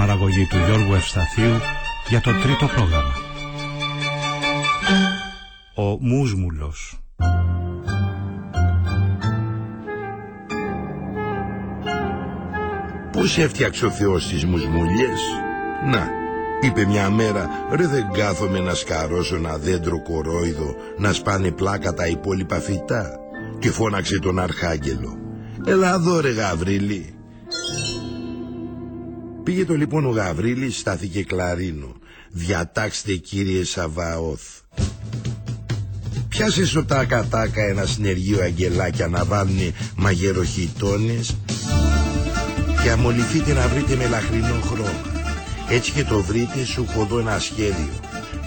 Παραγωγή του Γιώργου Ευσταθίου για το τρίτο πρόγραμμα. Ο Μούσμουλος. Πώς έφτιαξε ο Θεός τις μουσμουλιές; Να, είπε μια μέρα, ρε δεν κάθομαι να σκαρώσω ένα δέντρο κορόιδο, να σπάνε πλάκα τα υπόλοιπα φυτά. Και φώναξε τον Αρχάγγελο. Έλα εδώ ρε Γαβρίλη. Πήγε το λοιπόν ο Γαβρίλης, στάθηκε κλαρίνο. Διατάξτε κύριε Σαβαώθ. Πιάσε στο τάκα τάκα ένα συνεργείο αγγελάκια να βάλουνε μαγεροχιτώνες και αμολυθείτε να βρείτε μελαχρινό χρώμα. Έτσι και το βρείτε σου έχω δω ένα σχέδιο.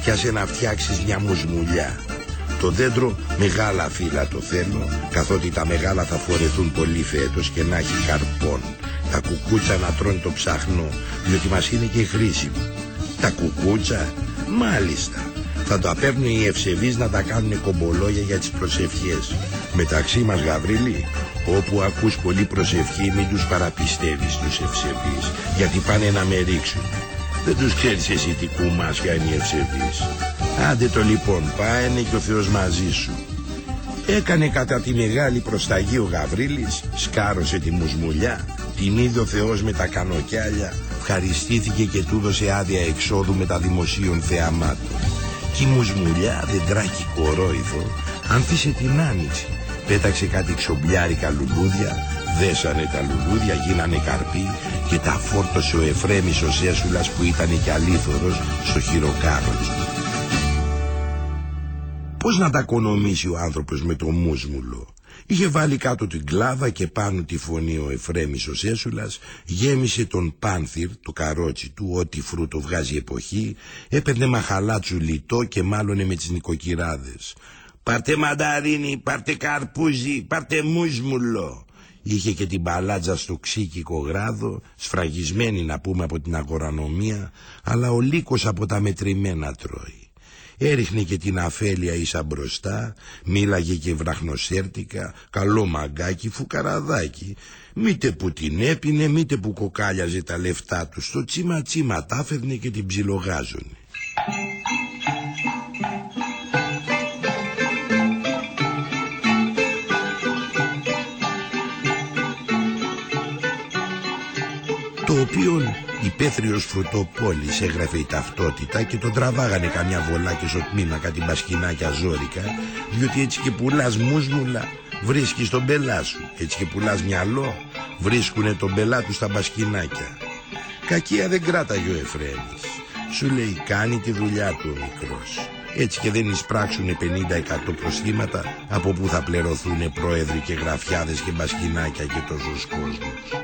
Πιάσε να φτιάξεις μια μουσμουλιά. Το δέντρο μεγάλα φύλλα το θέλω, καθότι τα μεγάλα θα φορεθούν πολύ φέτος και να έχει καρπών. Τα κουκούτσα να τρώνε το ψαχνό, διότι μας είναι και χρήσιμο. Τα κουκούτσα, μάλιστα. Θα το παίρνουν οι ευσεβείς να τα κάνουν κομπολόγια για τις προσευχές. Μεταξύ μας Γαβρίλη, όπου ακούς πολύ προσευχή μην τους παραπιστεύεις τους ευσεβείς, γιατί πάνε να με ρίξουν. Δεν τους ξέρεις εσύ τι κουμάσια είναι οι ευσεβείς. Άντε το λοιπόν, πάνε και ο Θεός μαζί σου. Έκανε κατά τη μεγάλη προσταγή ο Γαβρίλης, σκάρωσε τη μουσμουλιά, την είδε ο Θεός με τα κανοκιάλια, ευχαριστήθηκε και του έδωσε άδεια εξόδου με τα δημοσίων θεαμάτων. Κι η μουσμουλιά δεν τράκι κορόιδο, ανθίσε την άνοιξη. Πέταξε κάτι ξομπλιάρικα λουλούδια, δέσανε τα λουλούδια, γίνανε καρπί και τα φόρτωσε ο Εφρέμης ο Σέσουλας που ήταν και αλήθωρος στο χειροκάρο του. Πώς να τα κονομήσει ο άνθρωπος με το μουσμουλο; Είχε βάλει κάτω την κλάβα και πάνω τη φωνή ο Εφρέμης ο Σέσουλας, γέμισε τον πάνθυρ, το καρότσι του, ό,τι φρούτο βγάζει εποχή, έπαιρνε μαχαλάτσου λιτό και μάλωνε με τις νοικοκυράδες. «Πάρτε μανταρίνι, πάρτε καρπούζι, πάρτε μουσμουλο». Είχε και την παλάτζα στο ξύκικο γράδο, σφραγισμένη να πούμε από την αγορανομία, αλλά ο λύκος από τα μετρημένα τρώει. Έριχνε και την αφέλεια ίσα μπροστά, μίλαγε και βραχνοσέρτικα, καλό μαγκάκι, φουκαραδάκι. Μήτε που την έπινε, μήτε που κοκάλιαζε τα λεφτά του, στο τσίμα τσίμα τα και την ψιλογάζωνε. το οποίο υπαίθριος φρουτοπόλης έγραφε η ταυτότητα και τον τραβάγανε καμιά βολάκια στο τμήμα κάτι μπασκινάκια ζώρικα διότι έτσι και πουλάς μουσμουλα βρίσκεις τον πελά σου. Έτσι και πουλάς μυαλό βρίσκουνε τον πελά του στα μπασκινάκια. Κακία δεν κράταγε ο Εφρέμης σου λέει κάνει τη δουλειά του ο μικρός έτσι και δεν εισπράξουν 50% προστήματα από που θα πληρωθούν πρόεδροι και γραφιάδες και μπασκινάκια και τόσος κόσμος.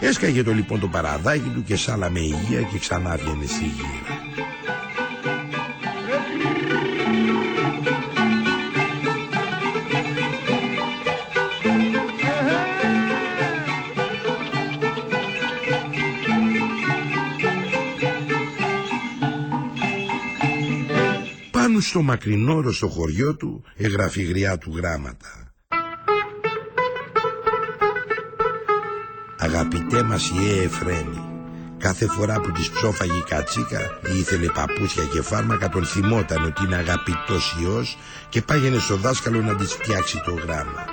Έσκαγε το λοιπόν το παραδάκι του και σάλα με υγεία και ξανά βγαίνει στη γύρα. Πάνω στο μακρινόρο στο χωριό του έγραφε γριά του γράμματα. Αγαπητέ μας η Εφρέμη Κάθε φορά που της ψόφαγε η κατσίκα ή ήθελε παπούτσια και φάρμακα τον θυμόταν ότι είναι αγαπητός ιός και πάγαινε στο δάσκαλο να της φτιάξει το γράμμα.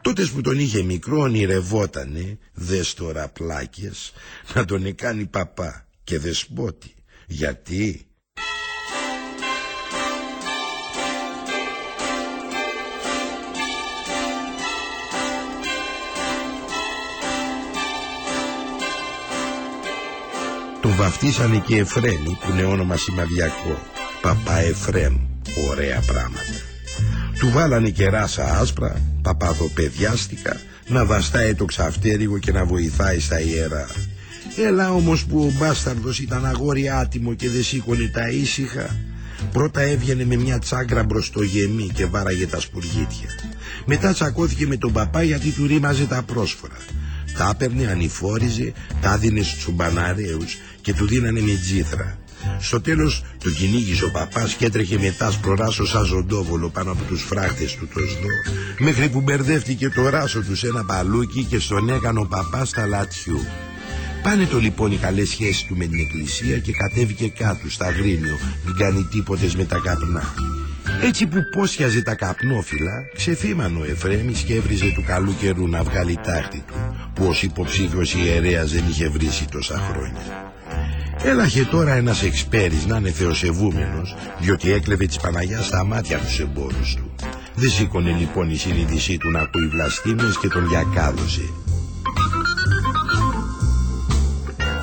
Τότε που τον είχε μικρό ονειρευότανε, δες τώρα πλάκες, να τον κάνει παπά και δεσπότη. Γιατί; Τον βαφτίσανε και Εφρέμι που είναι όνομα σημαδιακό. Παπά Εφρέμ. Ωραία πράγματα. Του βάλανε κεράσα άσπρα, παπαδοπαιδιάστικα, να βαστάει το ξαφτέρυγο και να βοηθάει στα ιερά. Έλα όμως που ο μπάσταρδος ήταν αγόρι άτιμο και δεν σήκωνε τα ήσυχα. Πρώτα έβγαινε με μια τσάγκρα μπροστογεμή και βάραγε τα σπουργίτια. Μετά τσακώθηκε με τον παπά γιατί του ρήμαζε τα πρόσφορα. Τα έπαιρνε, ανηφόριζε, τα δίνε στους μπαναρέους και του δίνανε με τζίθρα. Στο τέλος το κυνήγησε ο παπάς και έτρεχε μετά σπροράσο σαν ζωντόβολο πάνω από τους φράχτες του το σδό μέχρι που μπερδεύτηκε το ράσο του σε ένα παλούκι και στον έκανε ο παπάς στα λατσιού. Πάνε το λοιπόν οι καλές σχέσεις του με την εκκλησία και κατέβηκε κάτω στα γρήμιο, μην κάνει τίποτες με τα καπνά. Έτσι που πόσιαζε τα καπνόφυλλα, ξεφύμανε ο Εφρέμης και έβριζε του καλού καιρού να βγάλει τάχτη του, που ως υποψήφιος ιερέας δεν είχε βρήσει τόσα χρόνια. Έλαχε τώρα ένας εξπέρις να είναι θεοσεβούμενος, διότι έκλεβε της Παναγιάς στα μάτια τους εμπόρους του. Δεν σήκωνε λοιπόν η συνείδησή του να ακούει βλαστήμες και τον διακάδωσε.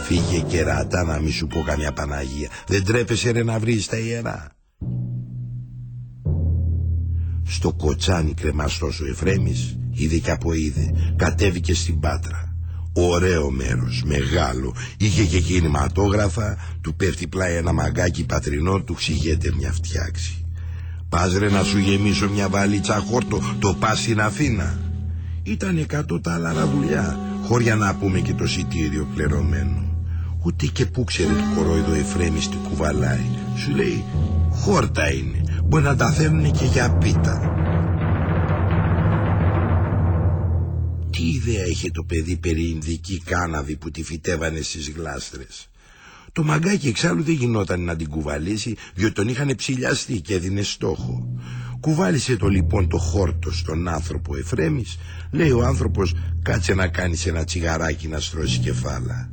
Φύγε κερατά να μη σου πω καμιά Παναγία. Δεν τρέπεσαι ρε να βρεις τα ιερά. Στο κοτσάνι κρεμαστός ο Εφρέμης είδε και από είδε. Κατέβηκε στην Πάτρα. Ωραίο μέρος, μεγάλο. Είχε και κινηματόγραφα, του πέφτει πλάι ένα μαγκάκι πατρινό, του ξηγέται μια φτιάξη. Πας ρε να σου γεμίσω μια βαλίτσα χόρτο, το πας στην Αθήνα. Ήταν εκατό τάλαρα δουλειά, χώρια να πούμε και το σιτήριο πληρωμένο. Ούτε και που ξέρει το κορόιδο Εφρέμης τι κουβαλάει. Σου λέει χόρτα είναι, μπορεί να τα θέλουν και για πίτα. Τι ιδέα είχε το παιδί περί Ινδική κάναβη που τη φυτέβανε στις γλάστρες; Το μαγκάκι εξάλλου δεν γινόταν να την κουβαλήσει διότι τον είχαν ψηλιαστεί και έδινε στόχο. Κουβάλισε το λοιπόν το χόρτο στον άνθρωπο Εφρέμης. Λέει ο άνθρωπος κάτσε να κάνεις ένα τσιγαράκι να στρώσεις κεφάλα.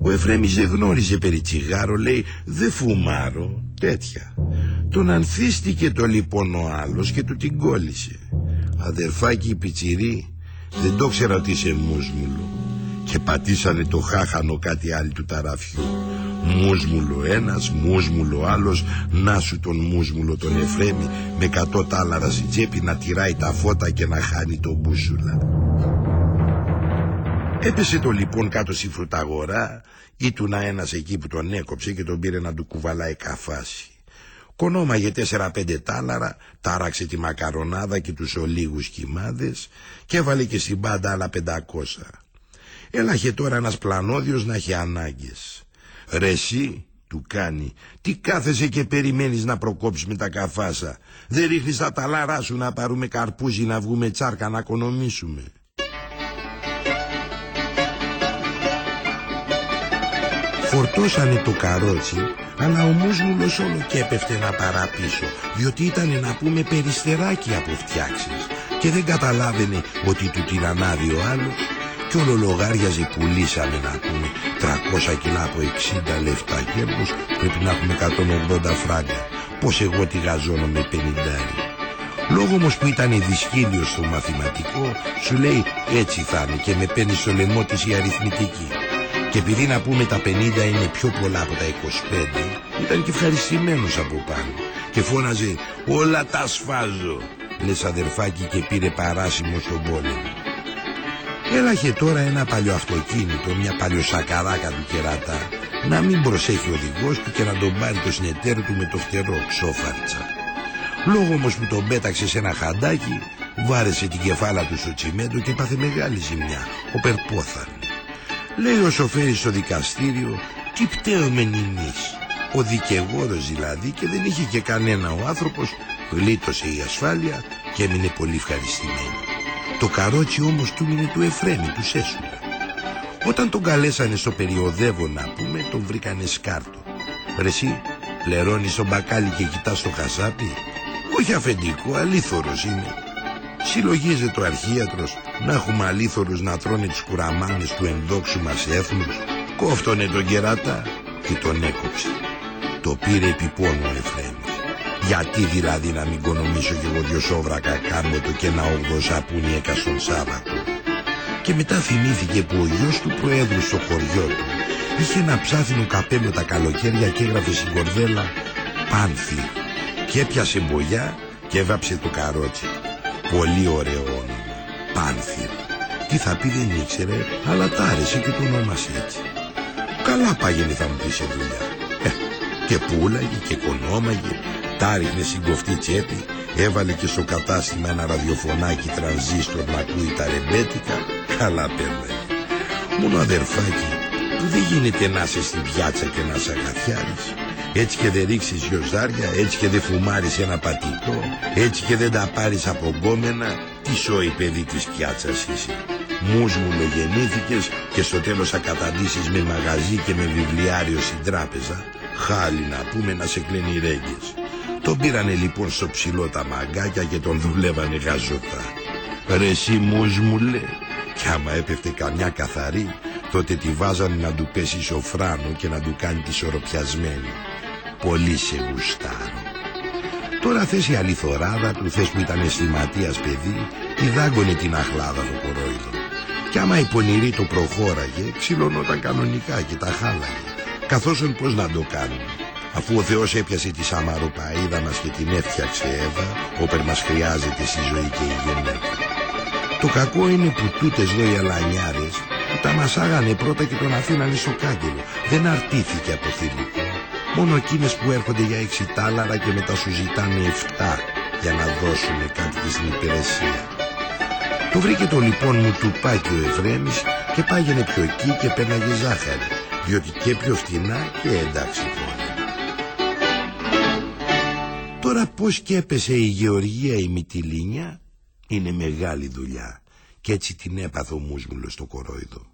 Ο Εφρέμης δεν γνώριζε περί τσιγάρο, λέει «Δε φουμάρω», τέτοια. Τον ανθίστηκε το λοιπόν ο άλλος και του την κόλλησε. Αδερφάκι πιτσιρί, δεν το ξέρα ότι είσαι μουσμουλο. Και πατήσανε το χάχανο κάτι άλλο του ταραφιού. Μουσμουλο ένας, μουσμουλο άλλος, να σου τον μουσμουλο τον Εφρέμη με κατώ τάλαρα στην τσέπη να τυράει τα φώτα και να χάνει τον μπούσουλα. Έπεσε το λοιπόν κάτω στη φρουταγορά, ήτουνα ένας εκεί που τον έκοψε και τον πήρε να του κουβαλάει καφάση. Κονόμαγε τέσσερα-πέντε τάλαρα, τάραξε τη μακαρονάδα και τους ολίγους κοιμάδες και έβαλε και στην πάντα άλλα πεντακόσα. Έλαχε τώρα ένας πλανόδιος να έχει ανάγκες. Ρε εσύ, του κάνει, τι κάθεσαι και περιμένεις να προκόψεις με τα καφάσα; Δεν ρίχνεις τα ταλάρά σου να πάρουμε καρπούζι να βγούμε τσάρκα να οικονομήσουμε. Φορτώσανε το καρότσι, αλλά ο μουσμουλος όλο και έπεφτε να παραπίσω, διότι ήταν να πούμε περιστεράκι από φτιάξεις και δεν καταλάβαινε ότι του την ανάβει ο άλλος και όλο λογάριαζε πουλήσαμε να πούμε 300 κιλά από 60 λεφτά κέρδος πρέπει να έχουμε 180 φράγκα. Πως εγώ τη γαζώνω με 50 Λόγω όμως που ήταν δυσκύλιος στο μαθηματικό σου λέει έτσι θα είναι και με παίρνεις στο λαιμό της η αριθμητική και επειδή να πούμε τα 50 είναι πιο πολλά από τα 25 Ήταν και ευχαριστημένος από πάνω. Και φώναζε όλα τα σφάζω Λες αδερφάκι και πήρε παράσημο στον πόλεμο. Έλαχε τώρα ένα παλιό αυτοκίνητο Μια παλιοσακαράκα του κερατά. Να μην προσέχει ο οδηγός του Και να τον πάρει το συνεταίρο του με το φτερό ξόφαρτσα. Λόγω όμως που τον πέταξε σε ένα χαντάκι Βάρεσε την κεφάλα του στο τσιμέντο Και πάθε μεγάλη ζημιά Ο Περπόθαν Λέει ο σοφέρης στο δικαστήριο Τι πταίουμε νηνείς Ο δικηγόρος δηλαδή και δεν είχε και κανένα ο άνθρωπος Γλίτωσε η ασφάλεια και έμεινε πολύ ευχαριστημένη Το καρότσι όμως του μείνε του Εφρέμη του Σέσουλα. Όταν τον καλέσανε στο περιοδεύο να πούμε Τον βρήκανε σκάρτο. Ρε εσύ πληρώνεις τον μπακάλι και κοιτάς το χασάπι Όχι αφεντικό αλήθωρος είναι Συλλογίζεται ο αρχίατρος να έχουμε αλήθωρους να τρώνε τις κουραμάνες του ενδόξου μας έθνους. Κόφτωνε τον κερατά και τον έκοψε. Το πήρε επί πόνο ο Εφρέμης. Γιατί δηλαδή να μην κονομήσω κι εγώ δυο σόβρακα το και ένα όγδο σαπούνι έκα στον Σάββατο; Και μετά θυμήθηκε που ο γιος του Προέδρου στο χωριό του είχε ένα ψάθινο καπέλο τα καλοκαίρια και έγραφε στην κορδέλα «Πάνθη» και έπιασε μπογιά και έβαψε το καρότσι. Πολύ ωραίο όνομα. Πάνθυρ. Τι θα πει δεν ήξερε, αλλά τ' άρεσε και το ονόμασε έτσι. Καλά πάγαινε θα μου πεις σε δουλειά. Ε, και πουλάγε και κονόμαγε, τα ρίχνε στην κοφτή τσέπη, έβαλε και στο κατάστημα ένα ραδιοφωνάκι τρανζίστορ να ακούει τα ρεμπέτικα, καλά πέρναγε. Μόνο αδερφάκι, που δεν γίνεται να είσαι στην πιάτσα και να σε αγαθιάρεις. Έτσι και δεν ρίξεις γιοζάρια, έτσι και δεν φουμάρεις ένα πατητό, έτσι και δεν τα πάρεις από γκόμενα, τι σόι παιδί της πιάτσας είσαι. Μούσμουλο γεννήθηκες και στο τέλος θα καταντήσεις με μαγαζί και με βιβλιάριο στην τράπεζα. Χάλι να πούμε να σε κλείνει ρέγγες. Τον πήρανε λοιπόν στο ψηλό τα μαγκάκια και τον δουλεύανε γαζωτά. Ρε εσύ μούσμουλε, κι άμα έπεφτε καμιά καθαρή, τότε τη βάζανε να του πέσει σοφράνο και να του κάνει τη σοροπιασμένη. Πολύ σε γουστάρω. Τώρα θες η αληθοράδα του, θες που ήταν αισθηματίας παιδί, τη δάγκωνε την αχλάδα το κορόιδο. Κι άμα η πονηρή το προχώραγε, ξυλωνόταν κανονικά και τα χάλαγε. Καθώς πώς να το κάνουν. Αφού ο Θεός έπιασε τη σαμαροπαΐδα μας και την έφτιαξε Εύα, όπερ μας χρειάζεται στη ζωή και η γενέκα. Το κακό είναι που τούτες εδώ οι αλανιάρες που τα μασάγανε πρώτα και τον αφήνανε στο κάγκελο. Δεν αρτήθηκε από θηλυκό. Μόνο εκείνες που έρχονται για έξι τάλαρα και μετά σου ζητάνε εφτά για να δώσουν κάτι και στην υπηρεσία. Το βρήκε το λοιπόν μου τουπάκι ο Εφρέμης και πάγαινε πιο εκεί και πέναγε ζάχαρη, διότι και πιο φτηνά και εντάξει τώρα. Τώρα πως και έπεσε η Γεωργία η Μυτιλίνια; Είναι μεγάλη δουλειά και έτσι την έπαθε ο Μούσμουλος στο κορόιδο.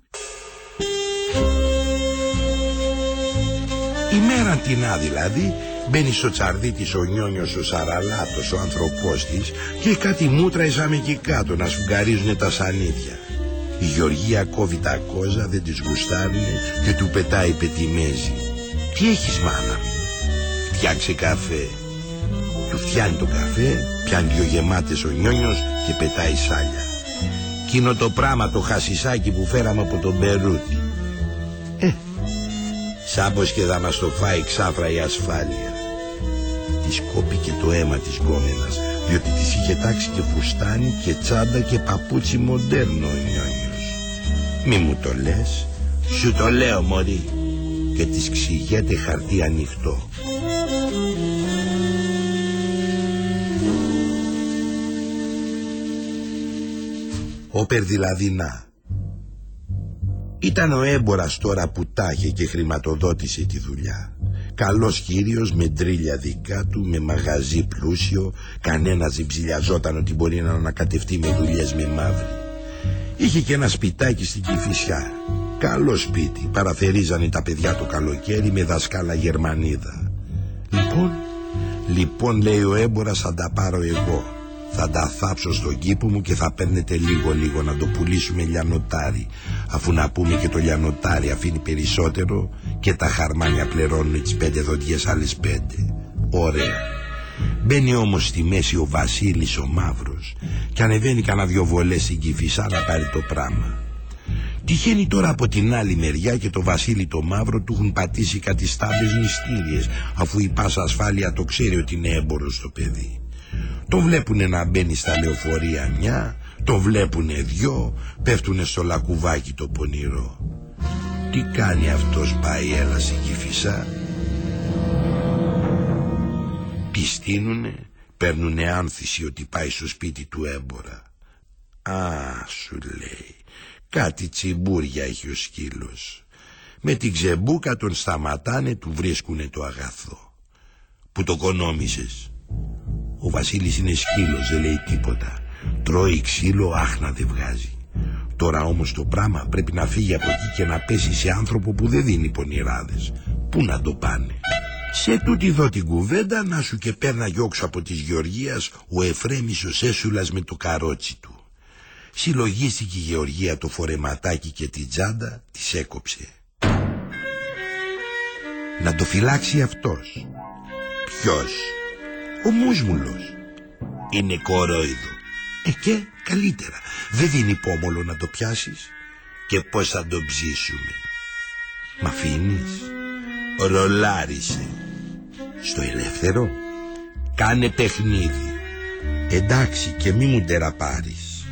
Η μέρα την δηλαδή μπαίνει στο τσαρδί της ο Νιόνιος ο Σαραλάτος ο ανθρωπός της και κάτι μούτρα εισάμε εκεί κάτω να σφουγγαρίζουνε τα σανίδια. Η Γεωργία κόβει τα κόζα δεν τις γουστάρουνε και του πετάει πετιμέζι. Τι έχεις μάνα Φτιάξε καφέ. Του φτιάνει το καφέ, πιάνει δυο γεμάτες ο Νιόνιος και πετάει σάλια. Κίνο το πράμα το χασισάκι που φέραμε από τον Περούτη. Ε, Σάμπος και θα μας το φάει ξάφρα η ασφάλεια. Της κόπηκε το αίμα της γκόμενας, διότι της είχε τάξει και φουστάνι και τσάντα και παπούτσι μοντέρνο ο Νιόνιος. Μη μου το λες, σου το λέω μωρή. Και της ξηγέται χαρτί ανοιχτό. Όπερ δηλαδή να. Ήταν ο έμπορας τώρα που τάχε και χρηματοδότησε τη δουλειά. Καλός κύριος με τρίλια δικά του, με μαγαζί πλούσιο, κανένας δεν ψηλιαζόταν ότι μπορεί να ανακατευτεί με δουλειές με μαύρη. Είχε και ένα σπιτάκι στην Κηφισιά. Καλό σπίτι, παραθερίζανε τα παιδιά το καλοκαίρι με δασκάλα Γερμανίδα. Λοιπόν, λοιπόν λέει ο έμπορας θα τα πάρω εγώ. Θα τα θάψω στον κήπο μου και θα παίρνετε λίγο λίγο να το πουλήσουμε λιανοτάρι. Αφού να πούμε και το λιανοτάρι αφήνει περισσότερο Και τα χαρμάνια πληρώνουν τις πέντε δοντιές άλλες πέντε. Ωραία. Μπαίνει όμως στη μέση ο Βασίλης ο Μαύρος Και ανεβαίνει κανένα δυο βολές στην Κηφισά να πάρει το πράμα Τυχαίνει τώρα από την άλλη μεριά και το Βασίλη το Μαύρο του έχουν πατήσει κάτι στάμπες μυστήριες Αφού η πάσα ασφάλεια το ξέρει ότι είναι έμπορος το παιδί το βλέπουνε να μπαίνει στα λεωφορεία μια, το βλέπουνε δυο, πέφτουνε στο λακκουβάκι το πονηρό. Τι κάνει αυτός πάει έλα στην Κηφισά. Πιστίνουνε, παίρνουνε άνθηση ότι πάει στο σπίτι του έμπορα. Α, σου λέει, κάτι τσιμπούρια έχει ο σκύλος. Με την ξεμπούκα τον σταματάνε, του βρίσκουνε το αγαθό. Που το κονόμησες. Ο Βασίλης είναι σκύλος, δεν λέει τίποτα. Τρώει ξύλο, άχνα δεν βγάζει. Τώρα όμως το πράμα πρέπει να φύγει από εκεί και να πέσει σε άνθρωπο που δεν δίνει πονηράδες. Πού να το πάνε; Σε τούτη εδώ την κουβέντα να σου και πέρνα γιόξω από της Γεωργίας ο Εφρέμης ο Σέσουλας με το καρότσι του. Συλλογίστηκε η Γεωργία το φορεματάκι και την τσάντα, της έκοψε. Να το φυλάξει αυτός. Ποιος; Ο Μούσμουλος. Είναι κορόιδο. Ε και καλύτερα. Δεν δίνει πόμολο να το πιάσεις. Και πώς θα το ψήσουμε. Μ' αφήνεις; Ρολάρισε. Στο ελεύθερο; Κάνε παιχνίδι. Εντάξει και μη μου τεραπάρεις.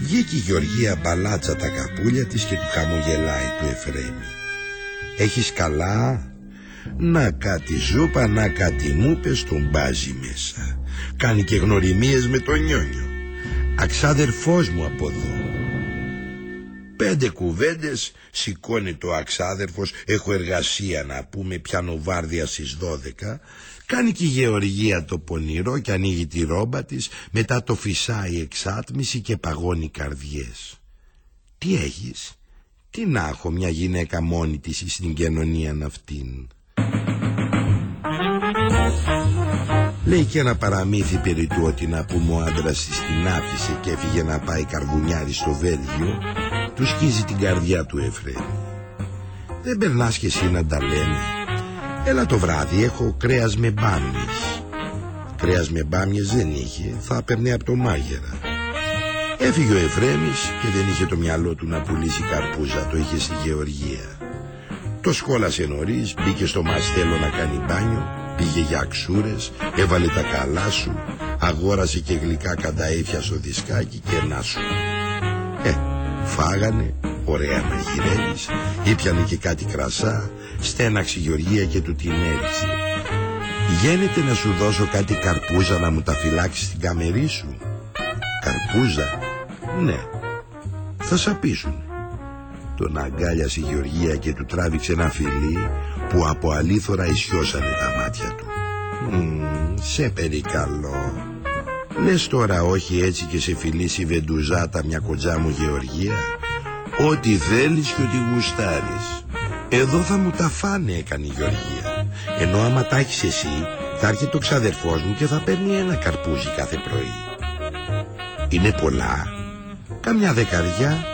Βγήκε η Γεωργία μπαλάτσα τα καπούλια της και του χαμογελάει του Εφρέμι. Έχεις καλά, να κάτι ζούπα, να κάτι μούπες τον μπάζει μέσα. Κάνει και γνωριμίες με τον Νιόνιο. Αξάδερφός μου από εδώ. Πέντε κουβέντες σηκώνει το αξάδερφος Έχω εργασία να πούμε πιάνω βάρδια στις δώδεκα Κάνει και η Γεωργία το πονηρό και ανοίγει τη ρόμπα της Μετά το φυσάει εξάτμιση και παγώνει καρδιές Τι έχεις; Τι να έχω μια γυναίκα μόνη της στην κοινωνία αυτήν; Λέει και ένα παραμύθι περί του ότι να πούμε ο άντρας της την άφησε και έφυγε να πάει καργουνιάρι στο Βέλγιο του σκίζει την καρδιά του Εφραίμ. Δεν περνάς κι εσύ να τα λένε. Έλα το βράδυ έχω κρέας με μπάμιες. Κρέας με μπάμιες δεν είχε, θα έπαιρνε από το μάγερα. Έφυγε ο Εφρέμης και δεν είχε το μυαλό του να πουλήσει καρπούζα, το είχε στη Γεωργία. Το σκόλασε νωρίς, μπήκε στο μαστέλο να κάνει μπάνιο, πήγε για αξούρες, έβαλε τα καλά σου, αγόρασε και γλυκά κανταήφια στο δισκάκι και να σου. Ε, Φάγανε, ωραία μαγειρέλης, ήπιανε και κάτι κρασά, στέναξε η Γεωργία και του την έριξε. Γένεται να σου δώσω κάτι καρπούζα να μου τα φυλάξεις στην καμερή σου. Καρπούζα, ναι, θα σαπίσουν. Τον αγκάλιασε η Γεωργία και του τράβηξε ένα φιλί που από αλήθωρα ισιώσανε τα μάτια του. Μ, σε περικαλώ. Λες τώρα όχι έτσι και σε φιλήσει βεντουζάτα μια κοντζά μου Γεωργία. Ό,τι θέλεις και ό,τι γουστάρεις. Εδώ θα μου τα φάνε έκανε η Γεωργία. Ενώ άμα τα έχεις εσύ θα έρχεται το ξαδερφός μου και θα παίρνει ένα καρπούζι κάθε πρωί. Είναι πολλά. Καμιά δεκαριά.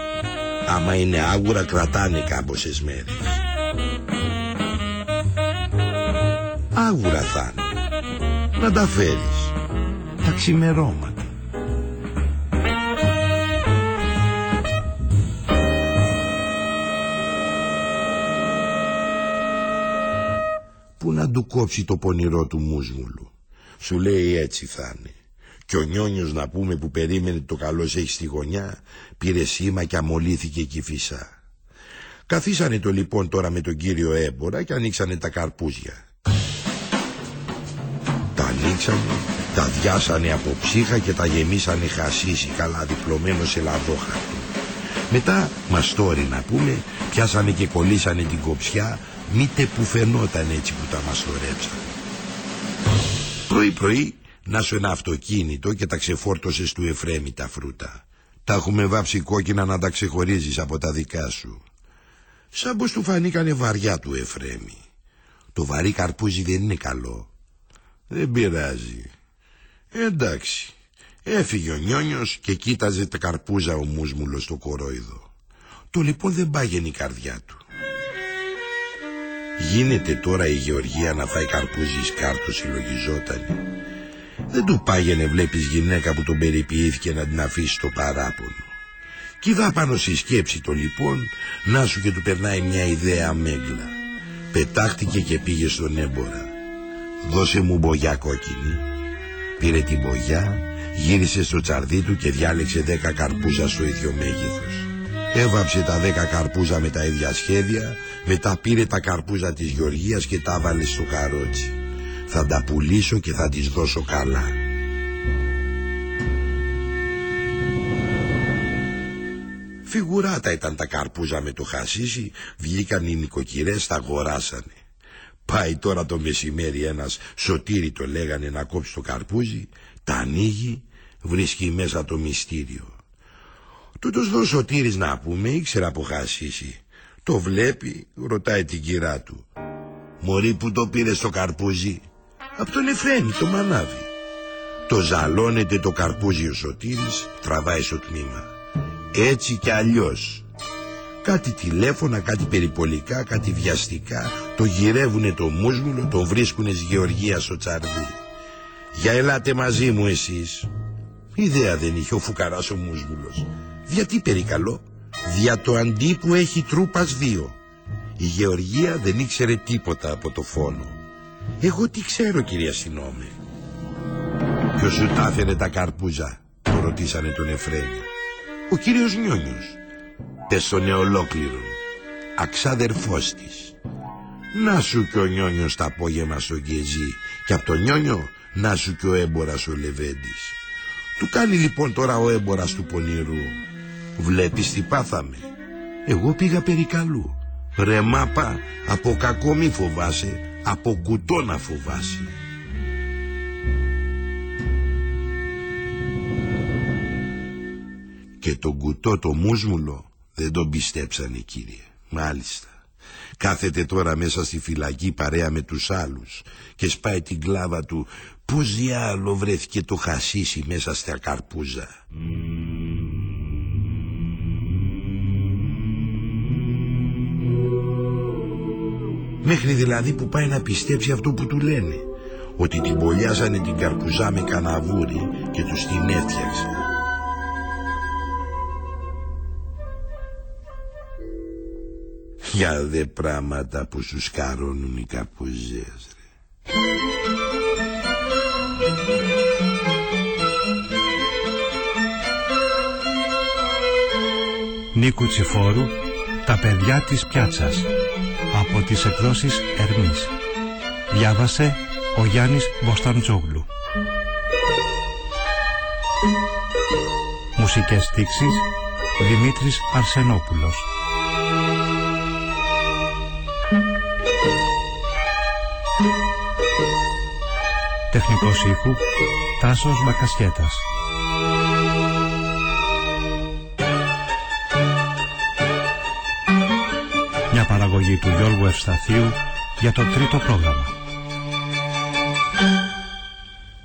Άμα είναι άγουρα κρατάνε κάμποσες μέρες Άγουρα θα είναι Να τα φέρεις τα ξημερώματα. Πού να του κόψει το πονηρό του μουσμουλου. Σου λέει έτσι θα είναι. Και ο νιόνιος να πούμε που περίμενε το καλό έχει στη γωνιά πήρε σήμα και αμολύθηκε εκεί φυσά. Καθίσανε το λοιπόν τώρα με τον κύριο έμπορα και ανοίξανε τα καρπούζια. Τα ανοίξανε τα διάσανε από ψύχα και τα γεμίσανε χασίσι καλά διπλωμένος σε λαδόχαρτο. Μετά μαστόρι να πούμε πιάσανε και κολλήσανε την κοψιά μήτε που φαινόταν έτσι που τα μαστορέψαν. Πρωί πρωί να σου ένα αυτοκίνητο και τα ξεφόρτωσες του Εφρέμι τα φρούτα. Τα έχουμε βάψει κόκκινα να τα ξεχωρίζεις από τα δικά σου. Σαν πως του φανήκανε βαριά του Εφρέμι. Το βαρύ καρπούζι δεν είναι καλό. Δεν πειράζει. Εντάξει. Έφυγε ο Νιόνιος και κοίταζε τα καρπούζα ο μουσμουλος στο κορόιδο. Το λοιπόν δεν πάγαινε η καρδιά του. Γίνεται τώρα η Γεωργία να φάει καρπούζι σκάρτο συλλογιζότανε. Δεν του πάγαινε βλέπεις γυναίκα που τον περιποιήθηκε να την αφήσει το παράπονο. Κι είδα πάνω στη σκέψη το λοιπόν να σου και του περνάει μια ιδέα μέγλα. Πετάχτηκε και πήγε στον έμπορα. Δώσε μου μπογιά κόκκινη Πήρε την μπογιά, γύρισε στο τσαρδί του και διάλεξε δέκα καρπούζα στο ίδιο μέγεθος. Έβαψε τα δέκα καρπούζα με τα ίδια σχέδια, μετά πήρε τα καρπούζα της Γεωργίας και τα βάλε στο καρότσι. Θα τα πουλήσω και θα τις δώσω καλά. Φιγουράτα ήταν τα καρπούζα με το χασίσι, βγήκαν οι νοικοκυρές, τα αγοράσανε. Πάει τώρα το μεσημέρι ένας σωτήρι το λέγανε να κόψει το καρπούζι, τα ανοίγει, βρίσκει μέσα το μυστήριο. Τούτος δω σωτήρης να πούμε ήξερα από χασίσει. Το βλέπει, ρωτάει την κυρά του. Μωρή που το πήρες στο καρπούζι; Από τον Εφρέμι το μανάβει. Το ζαλώνεται το καρπούζι ο σωτήρης, τραβάει στο τμήμα. Έτσι κι αλλιώς Κάτι τηλέφωνα, κάτι περιπολικά, κάτι βιαστικά. Το γυρεύουνε το μουσμουλο, το βρίσκουνε στη Γεωργίας στο τσαρδί. Για ελάτε μαζί μου εσείς. Ιδέα δεν είχε ο φουκαράς ο μουσμουλος. Γιατί περικαλώ; Δια το αντί που έχει τρούπας δύο. Η Γεωργία δεν ήξερε τίποτα από το φόνο. Εγώ τι ξέρω κυρία Συνόμε. Ποιος σου τα έφερε τα καρπούζα, το ρωτήσανε τον Εφρέμη. Ο κύριος Νιόνιος. Πες στον ολόκληρο. Αξάδερφός της. Να σου και ο Νιόνιος τα απόγευμα στο Γκεζί και από τον Νιόνιο να σου και ο έμπορας ο Λεβέντης. Του κάνει λοιπόν τώρα ο έμπορας του πονηρού. Βλέπεις τι πάθαμε. Εγώ πήγα περί καλού. Ρε μάπα, από κακό μη φοβάσαι, από κουτό να φοβάσαι. Και τον κουτό το μουσμουλο δεν τον πιστέψανε κύριε. Μάλιστα. Κάθεται τώρα μέσα στη φυλακή παρέα με τους άλλους και σπάει την κλάβα του πώς διάλο βρέθηκε το χασίσι μέσα στα καρπούζα; Μέχρι δηλαδή που πάει να πιστέψει αυτό που του λένε ότι την πολιάζανε την καρπουζά με καναβούρι και τους την έφτιαξε. Για δε πράγματα που σου σκαρώνουν οι καρπουζές ρε. Νίκου Τσιφόρου «Τα παιδιά της πιάτσας» από τις εκδόσεις Ερμής. Διάβασε ο Γιάννης Μποσταντζόγλου. Μουσικές στίξεις Δημήτρης Αρσενόπουλος. Τεχνικός ήχου Τάσος Μπακασχέτας. Μια παραγωγή του Γιώργου Ευσταθίου για το τρίτο πρόγραμμα.